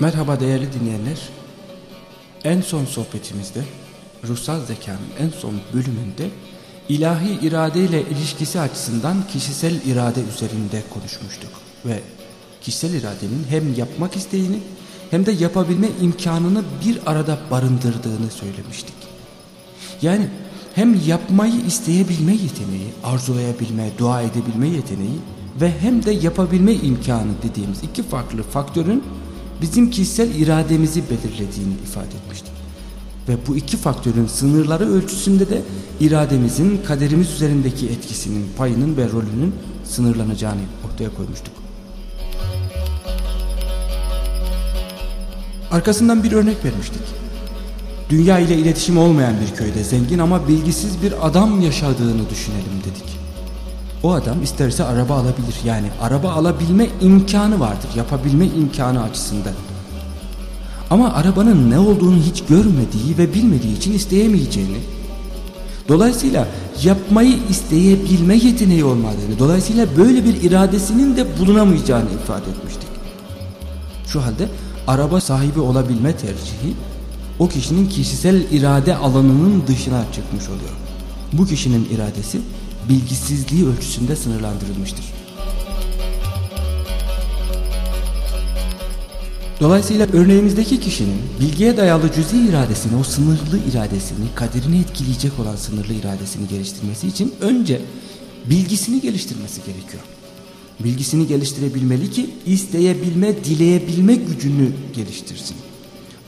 Merhaba değerli dinleyenler. En son sohbetimizde ruhsal zekanın en son bölümünde ilahi irade ile ilişkisi açısından kişisel irade üzerinde konuşmuştuk. Ve kişisel iradenin hem yapmak isteğini hem de yapabilme imkanını bir arada barındırdığını söylemiştik. Yani hem yapmayı isteyebilme yeteneği, arzulayabilme, dua edebilme yeteneği ve hem de yapabilme imkanı dediğimiz iki farklı faktörün bizim kişisel irademizi belirlediğini ifade etmiştik. Ve bu iki faktörün sınırları ölçüsünde de irademizin kaderimiz üzerindeki etkisinin, payının ve rolünün sınırlanacağını ortaya koymuştuk. Arkasından bir örnek vermiştik. Dünya ile iletişim olmayan bir köyde zengin ama bilgisiz bir adam yaşadığını düşünelim. O adam isterse araba alabilir. Yani araba alabilme imkanı vardır. Yapabilme imkanı açısından. Ama arabanın ne olduğunu hiç görmediği ve bilmediği için isteyemeyeceğini, dolayısıyla yapmayı isteyebilme yeteneği olmadığını, dolayısıyla böyle bir iradesinin de bulunamayacağını ifade etmiştik. Şu halde araba sahibi olabilme tercihi o kişinin kişisel irade alanının dışına çıkmış oluyor. Bu kişinin iradesi bilgisizliği ölçüsünde sınırlandırılmıştır. Dolayısıyla örneğimizdeki kişinin bilgiye dayalı cüzi iradesini, o sınırlı iradesini, kaderini etkileyecek olan sınırlı iradesini geliştirmesi için önce bilgisini geliştirmesi gerekiyor. Bilgisini geliştirebilmeli ki isteyebilme, dileyebilme gücünü geliştirsin.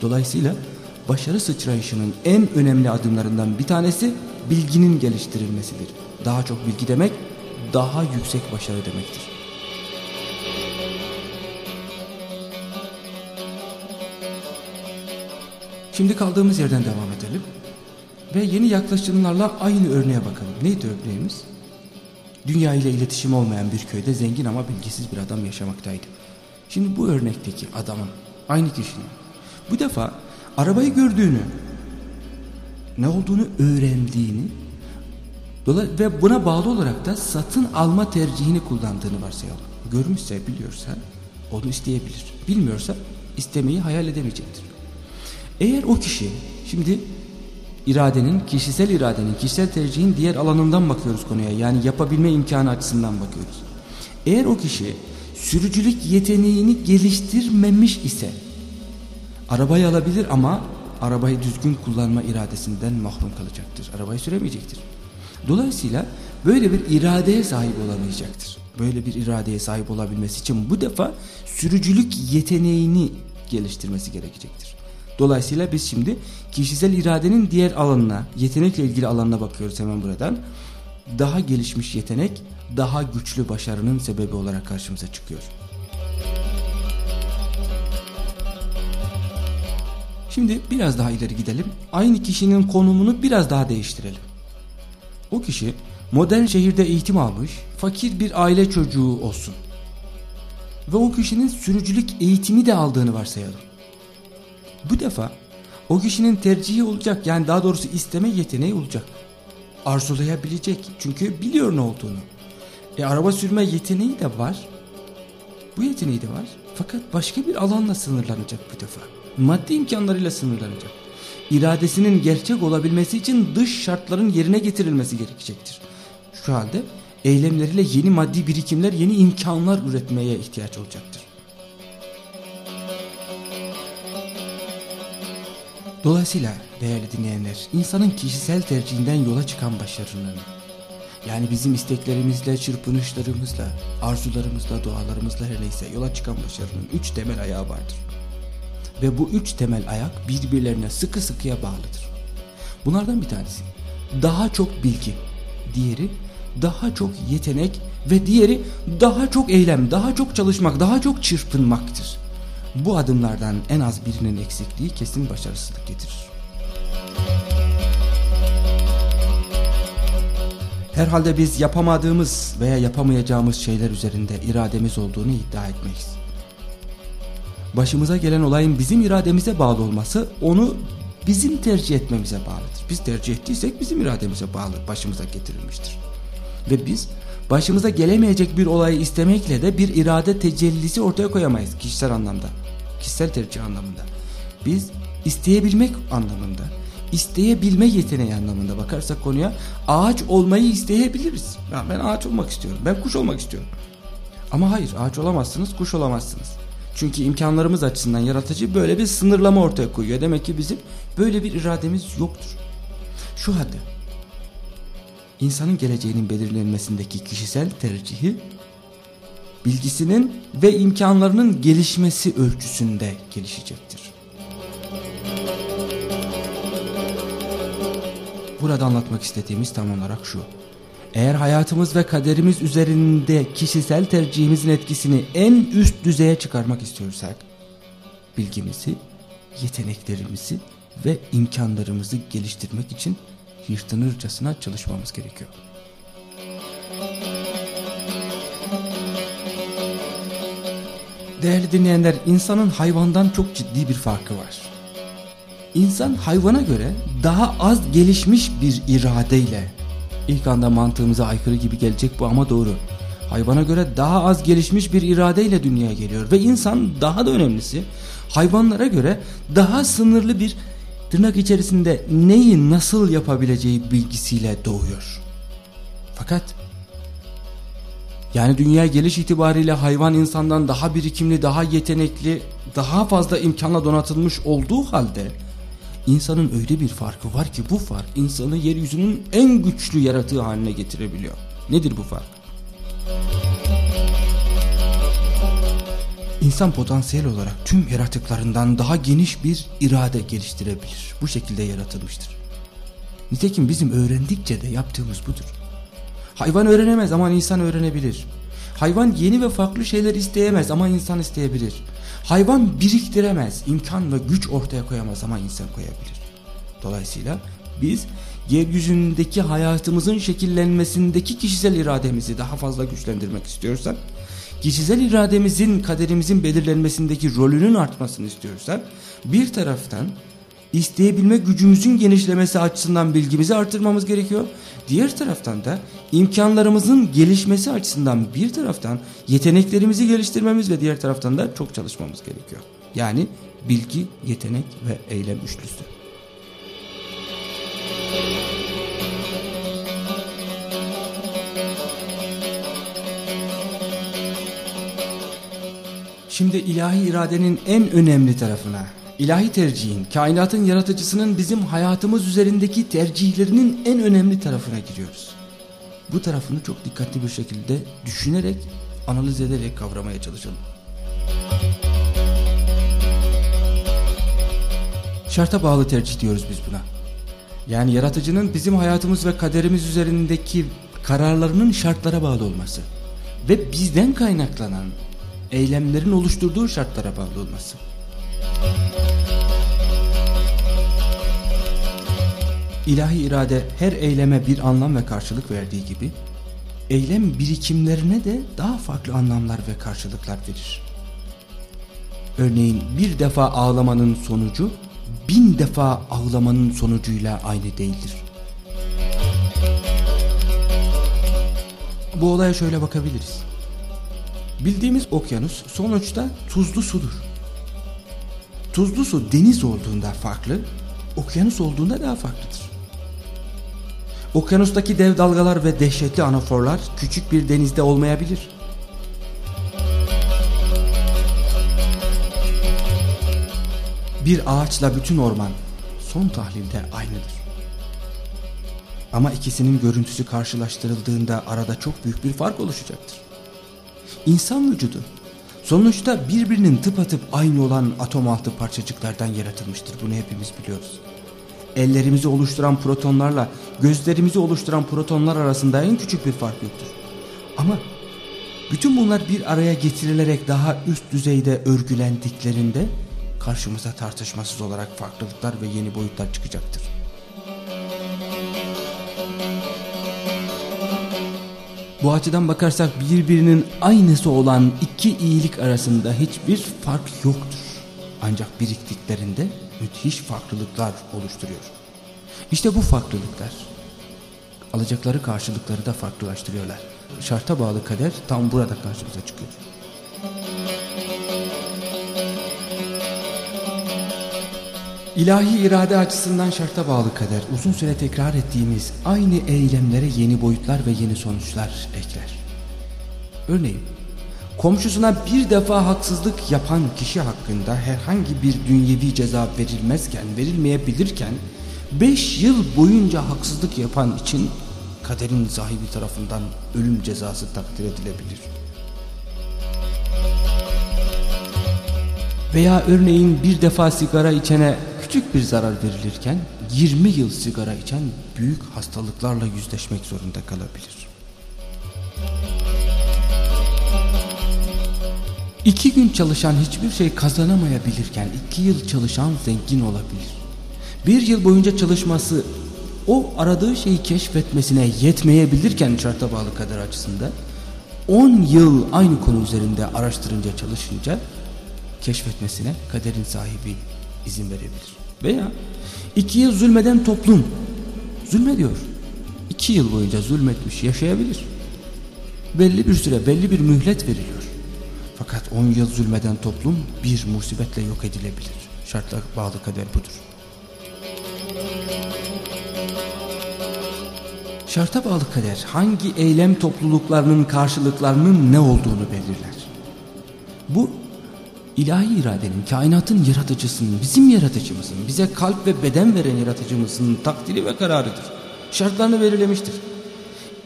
Dolayısıyla başarı sıçrayışının en önemli adımlarından bir tanesi bilginin geliştirilmesidir. Daha çok bilgi demek daha yüksek başarı demektir. Şimdi kaldığımız yerden devam edelim. Ve yeni yaklaşımlarla aynı örneğe bakalım. Neydi örneğimiz? Dünya ile iletişim olmayan bir köyde zengin ama bilgisiz bir adam yaşamaktaydı. Şimdi bu örnekteki adamın, aynı kişinin bu defa arabayı gördüğünü, ne olduğunu öğrendiğini ve buna bağlı olarak da satın alma tercihini kullandığını varsayalım. Görmüşse, biliyorsa onu isteyebilir. Bilmiyorsa istemeyi hayal edemeyecektir. Eğer o kişi şimdi iradenin, kişisel iradenin, kişisel tercihin diğer alanından bakıyoruz konuya. Yani yapabilme imkanı açısından bakıyoruz. Eğer o kişi sürücülük yeteneğini geliştirmemiş ise arabayı alabilir ama arabayı düzgün kullanma iradesinden mahrum kalacaktır. Arabayı süremeyecektir. Dolayısıyla böyle bir iradeye sahip olamayacaktır. Böyle bir iradeye sahip olabilmesi için bu defa sürücülük yeteneğini geliştirmesi gerekecektir. Dolayısıyla biz şimdi kişisel iradenin diğer alanına, yetenekle ilgili alanına bakıyoruz hemen buradan. Daha gelişmiş yetenek, daha güçlü başarının sebebi olarak karşımıza çıkıyor. Şimdi biraz daha ileri gidelim. Aynı kişinin konumunu biraz daha değiştirelim. O kişi modern şehirde eğitim almış, fakir bir aile çocuğu olsun. Ve o kişinin sürücülük eğitimi de aldığını varsayalım. Bu defa o kişinin tercihi olacak yani daha doğrusu isteme yeteneği olacak. Arzulayabilecek çünkü biliyor ne olduğunu. E araba sürme yeteneği de var. Bu yeteneği de var. Fakat başka bir alanla sınırlanacak bu defa. Maddi imkanlarıyla sınırlanacak iradesinin gerçek olabilmesi için dış şartların yerine getirilmesi gerekecektir. Şu halde eylemleriyle yeni maddi birikimler, yeni imkanlar üretmeye ihtiyaç olacaktır. Dolayısıyla değerli dinleyenler, insanın kişisel tercihinden yola çıkan başarının, yani bizim isteklerimizle, çırpınışlarımızla, arzularımızla, dualarımızla her neyse yola çıkan başarının üç temel ayağı vardır. Ve bu üç temel ayak birbirlerine sıkı sıkıya bağlıdır. Bunlardan bir tanesi daha çok bilgi, diğeri daha çok yetenek ve diğeri daha çok eylem, daha çok çalışmak, daha çok çırpınmaktır. Bu adımlardan en az birinin eksikliği kesin başarısızlık getirir. Herhalde biz yapamadığımız veya yapamayacağımız şeyler üzerinde irademiz olduğunu iddia etmeyiz başımıza gelen olayın bizim irademize bağlı olması onu bizim tercih etmemize bağlıdır. Biz tercih ettiysek bizim irademize bağlı başımıza getirilmiştir. Ve biz başımıza gelemeyecek bir olayı istemekle de bir irade tecellisi ortaya koyamayız kişisel anlamda. Kişisel tercih anlamında. Biz isteyebilmek anlamında, isteyebilme yeteneği anlamında bakarsak konuya ağaç olmayı isteyebiliriz. Ya ben ağaç olmak istiyorum. Ben kuş olmak istiyorum. Ama hayır ağaç olamazsınız, kuş olamazsınız. Çünkü imkanlarımız açısından yaratıcı böyle bir sınırlama ortaya koyuyor. Demek ki bizim böyle bir irademiz yoktur. Şu halde insanın geleceğinin belirlenmesindeki kişisel tercihi bilgisinin ve imkanlarının gelişmesi ölçüsünde gelişecektir. Burada anlatmak istediğimiz tam olarak şu. Eğer hayatımız ve kaderimiz üzerinde kişisel tercihimizin etkisini en üst düzeye çıkarmak istiyorsak, bilgimizi, yeteneklerimizi ve imkanlarımızı geliştirmek için yırtınırcasına çalışmamız gerekiyor. Değerli dinleyenler, insanın hayvandan çok ciddi bir farkı var. İnsan hayvana göre daha az gelişmiş bir iradeyle İlk anda mantığımıza aykırı gibi gelecek bu ama doğru. Hayvana göre daha az gelişmiş bir iradeyle dünyaya geliyor ve insan daha da önemlisi hayvanlara göre daha sınırlı bir tırnak içerisinde neyi nasıl yapabileceği bilgisiyle doğuyor. Fakat yani dünya geliş itibariyle hayvan insandan daha birikimli, daha yetenekli, daha fazla imkanla donatılmış olduğu halde İnsanın öyle bir farkı var ki bu fark insanı yeryüzünün en güçlü yaratığı haline getirebiliyor. Nedir bu fark? İnsan potansiyel olarak tüm yaratıklarından daha geniş bir irade geliştirebilir. Bu şekilde yaratılmıştır. Nitekim bizim öğrendikçe de yaptığımız budur. Hayvan öğrenemez ama insan öğrenebilir. Hayvan yeni ve farklı şeyler isteyemez ama insan isteyebilir. Hayvan biriktiremez, imkan ve güç ortaya koyamaz ama insan koyabilir. Dolayısıyla biz yeryüzündeki hayatımızın şekillenmesindeki kişisel irademizi daha fazla güçlendirmek istiyorsak, kişisel irademizin kaderimizin belirlenmesindeki rolünün artmasını istiyorsak, bir taraftan isteyebilme gücümüzün genişlemesi açısından bilgimizi artırmamız gerekiyor. Diğer taraftan da imkanlarımızın gelişmesi açısından bir taraftan yeteneklerimizi geliştirmemiz ve diğer taraftan da çok çalışmamız gerekiyor. Yani bilgi, yetenek ve eylem üçlüsü. Şimdi ilahi iradenin en önemli tarafına İlahi tercihin, kainatın yaratıcısının bizim hayatımız üzerindeki tercihlerinin en önemli tarafına giriyoruz. Bu tarafını çok dikkatli bir şekilde düşünerek, analiz ederek kavramaya çalışalım. Şarta bağlı tercih diyoruz biz buna. Yani yaratıcının bizim hayatımız ve kaderimiz üzerindeki kararlarının şartlara bağlı olması ve bizden kaynaklanan eylemlerin oluşturduğu şartlara bağlı olması. İlahi irade her eyleme bir anlam ve karşılık verdiği gibi eylem birikimlerine de daha farklı anlamlar ve karşılıklar verir. Örneğin bir defa ağlamanın sonucu bin defa ağlamanın sonucuyla aynı değildir. Bu olaya şöyle bakabiliriz. Bildiğimiz okyanus sonuçta tuzlu sudur. Tuzlu su deniz olduğunda farklı, okyanus olduğunda daha farklıdır. Okyanustaki dev dalgalar ve dehşetli anaforlar küçük bir denizde olmayabilir. Bir ağaçla bütün orman son tahlilde aynıdır. Ama ikisinin görüntüsü karşılaştırıldığında arada çok büyük bir fark oluşacaktır. İnsan vücudu sonuçta birbirinin tıpatıp aynı olan atom altı parçacıklardan yaratılmıştır. Bunu hepimiz biliyoruz ellerimizi oluşturan protonlarla gözlerimizi oluşturan protonlar arasında en küçük bir fark yoktur. Ama bütün bunlar bir araya getirilerek daha üst düzeyde örgülendiklerinde karşımıza tartışmasız olarak farklılıklar ve yeni boyutlar çıkacaktır. Bu açıdan bakarsak birbirinin aynısı olan iki iyilik arasında hiçbir fark yoktur. Ancak biriktiklerinde müthiş farklılıklar oluşturuyor. İşte bu farklılıklar alacakları karşılıkları da farklılaştırıyorlar. Şarta bağlı kader tam burada karşımıza çıkıyor. İlahi irade açısından şarta bağlı kader uzun süre tekrar ettiğimiz aynı eylemlere yeni boyutlar ve yeni sonuçlar ekler. Örneğin komşusuna bir defa haksızlık yapan kişi hakkında herhangi bir dünyevi ceza verilmezken verilmeyebilirken beş yıl boyunca haksızlık yapan için kaderin sahibi tarafından ölüm cezası takdir edilebilir. Veya örneğin bir defa sigara içene küçük bir zarar verilirken 20 yıl sigara içen büyük hastalıklarla yüzleşmek zorunda kalabilir. İki gün çalışan hiçbir şey kazanamayabilirken iki yıl çalışan zengin olabilir. Bir yıl boyunca çalışması o aradığı şeyi keşfetmesine yetmeyebilirken şarta bağlı kader açısında 10 yıl aynı konu üzerinde araştırınca çalışınca keşfetmesine kaderin sahibi izin verebilir. Veya iki yıl zulmeden toplum zulmediyor. İki yıl boyunca zulmetmiş yaşayabilir. Belli bir süre belli bir mühlet veriliyor. Fakat on yıl zulmeden toplum bir musibetle yok edilebilir. Şartla bağlı kader budur. Şarta bağlı kader hangi eylem topluluklarının karşılıklarının ne olduğunu belirler. Bu ilahi iradenin, kainatın yaratıcısının, bizim yaratıcımızın, bize kalp ve beden veren yaratıcımızın takdiri ve kararıdır. Şartlarını belirlemiştir.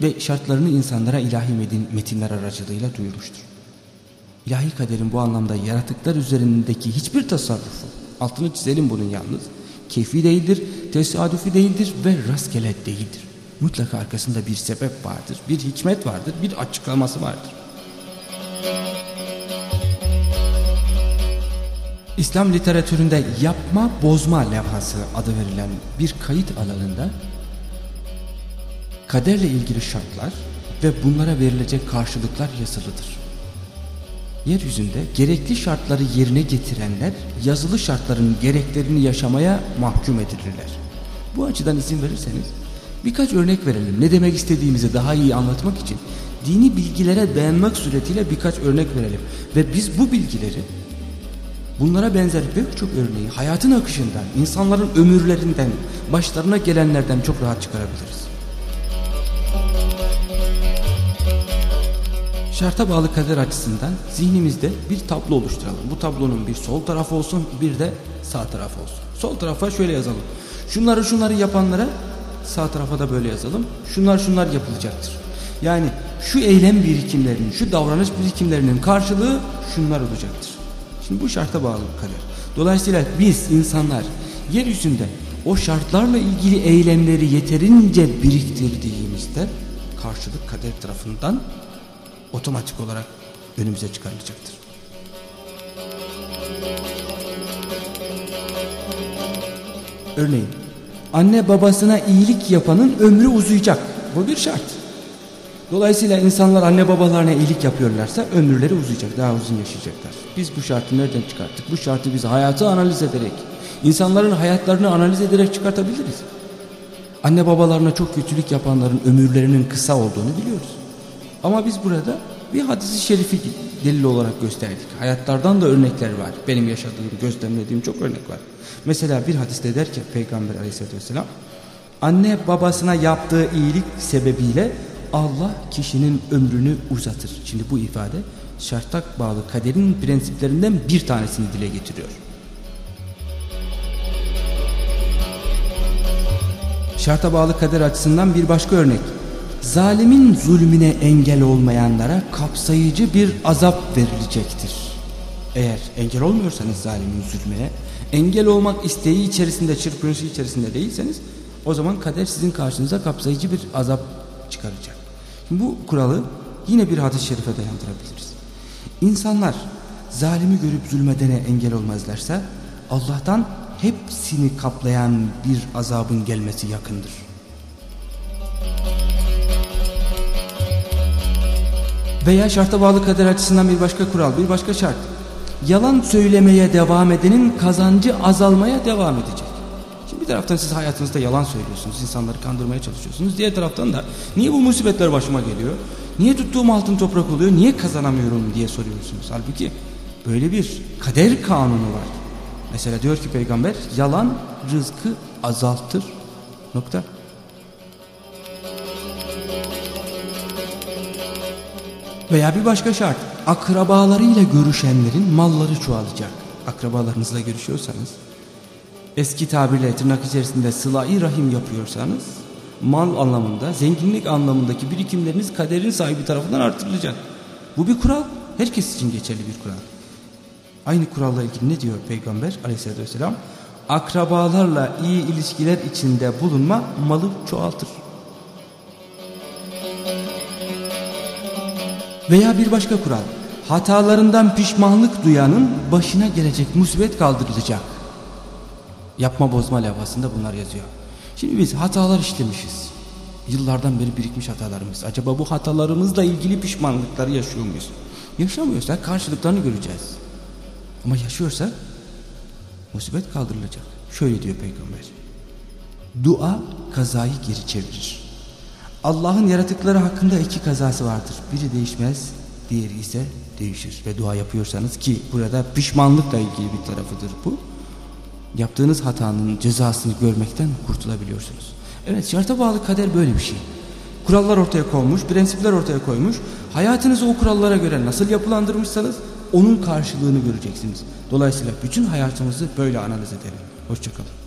Ve şartlarını insanlara ilahi metinler aracılığıyla duyurmuştur. İlahi kaderin bu anlamda yaratıklar üzerindeki hiçbir tasarrufu, altını çizelim bunun yalnız, keyfi değildir, tesadüfi değildir ve rastgele değildir. Mutlaka arkasında bir sebep vardır, bir hikmet vardır, bir açıklaması vardır. İslam literatüründe yapma bozma levhası adı verilen bir kayıt alanında kaderle ilgili şartlar ve bunlara verilecek karşılıklar yazılıdır. Yeryüzünde gerekli şartları yerine getirenler yazılı şartların gereklerini yaşamaya mahkum edilirler. Bu açıdan izin verirseniz birkaç örnek verelim. Ne demek istediğimizi daha iyi anlatmak için dini bilgilere dayanmak suretiyle birkaç örnek verelim. Ve biz bu bilgileri Bunlara benzer pek çok örneği hayatın akışından, insanların ömürlerinden, başlarına gelenlerden çok rahat çıkarabiliriz. Şarta bağlı kader açısından zihnimizde bir tablo oluşturalım. Bu tablonun bir sol tarafı olsun, bir de sağ tarafı olsun. Sol tarafa şöyle yazalım. Şunları şunları yapanlara sağ tarafa da böyle yazalım. Şunlar şunlar yapılacaktır. Yani şu eylem birikimlerinin, şu davranış birikimlerinin karşılığı şunlar olacaktır. Şimdi bu şarta bağlı kader. Dolayısıyla biz insanlar yeryüzünde o şartlarla ilgili eylemleri yeterince biriktirdiğimizde karşılık kader tarafından otomatik olarak önümüze çıkarılacaktır. Örneğin anne babasına iyilik yapanın ömrü uzayacak. Bu bir şart. Dolayısıyla insanlar anne babalarına iyilik yapıyorlarsa ömürleri uzayacak, daha uzun yaşayacaklar. Biz bu şartı nereden çıkarttık? Bu şartı biz hayatı analiz ederek, insanların hayatlarını analiz ederek çıkartabiliriz. Anne babalarına çok kötülük yapanların ömürlerinin kısa olduğunu biliyoruz. Ama biz burada bir hadisi şerifi delil olarak gösterdik. Hayatlardan da örnekler var. Benim yaşadığım, gözlemlediğim çok örnek var. Mesela bir hadiste der ki Peygamber aleyhissalatü vesselam anne babasına yaptığı iyilik sebebiyle Allah kişinin ömrünü uzatır. Şimdi bu ifade şartak bağlı kaderin prensiplerinden bir tanesini dile getiriyor. Şarta bağlı kader açısından bir başka örnek. Zalimin zulmüne engel olmayanlara kapsayıcı bir azap verilecektir. Eğer engel olmuyorsanız zalimin zulmüne, engel olmak isteği içerisinde, çırpınışı içerisinde değilseniz o zaman kader sizin karşınıza kapsayıcı bir azap çıkaracak. Bu kuralı yine bir hadis-i şerife dayandırabiliriz. İnsanlar zalimi görüp zulmedene engel olmazlarsa Allah'tan hepsini kaplayan bir azabın gelmesi yakındır. Veya şarta bağlı kader açısından bir başka kural, bir başka şart. Yalan söylemeye devam edenin kazancı azalmaya devam edecek. Bir taraftan siz hayatınızda yalan söylüyorsunuz, insanları kandırmaya çalışıyorsunuz. Diğer taraftan da niye bu musibetler başıma geliyor? Niye tuttuğum altın toprak oluyor? Niye kazanamıyorum diye soruyorsunuz. Halbuki böyle bir kader kanunu var. Mesela diyor ki peygamber yalan rızkı azaltır. Nokta. Veya bir başka şart. Akrabalarıyla görüşenlerin malları çoğalacak. Akrabalarınızla görüşüyorsanız eski tabirle tırnak içerisinde sıla-i rahim yapıyorsanız mal anlamında, zenginlik anlamındaki birikimleriniz kaderin sahibi tarafından artırılacak. Bu bir kural. Herkes için geçerli bir kural. Aynı kuralla ilgili ne diyor Peygamber aleyhissalatü vesselam? Akrabalarla iyi ilişkiler içinde bulunma malı çoğaltır. Veya bir başka kural. Hatalarından pişmanlık duyanın başına gelecek musibet kaldırılacak. Yapma bozma levhasında bunlar yazıyor. Şimdi biz hatalar işlemişiz. Yıllardan beri birikmiş hatalarımız. Acaba bu hatalarımızla ilgili pişmanlıkları yaşıyor muyuz? Yaşamıyorsak karşılıklarını göreceğiz. Ama yaşıyorsak musibet kaldırılacak. Şöyle diyor peygamber. Dua kazayı geri çevirir. Allah'ın yaratıkları hakkında iki kazası vardır. Biri değişmez, diğeri ise değişir. Ve dua yapıyorsanız ki burada pişmanlıkla ilgili bir tarafıdır bu. Yaptığınız hatanın cezasını görmekten kurtulabiliyorsunuz. Evet şarta bağlı kader böyle bir şey. Kurallar ortaya konmuş, prensipler ortaya koymuş. Hayatınızı o kurallara göre nasıl yapılandırmışsanız onun karşılığını göreceksiniz. Dolayısıyla bütün hayatımızı böyle analiz edelim. Hoşçakalın.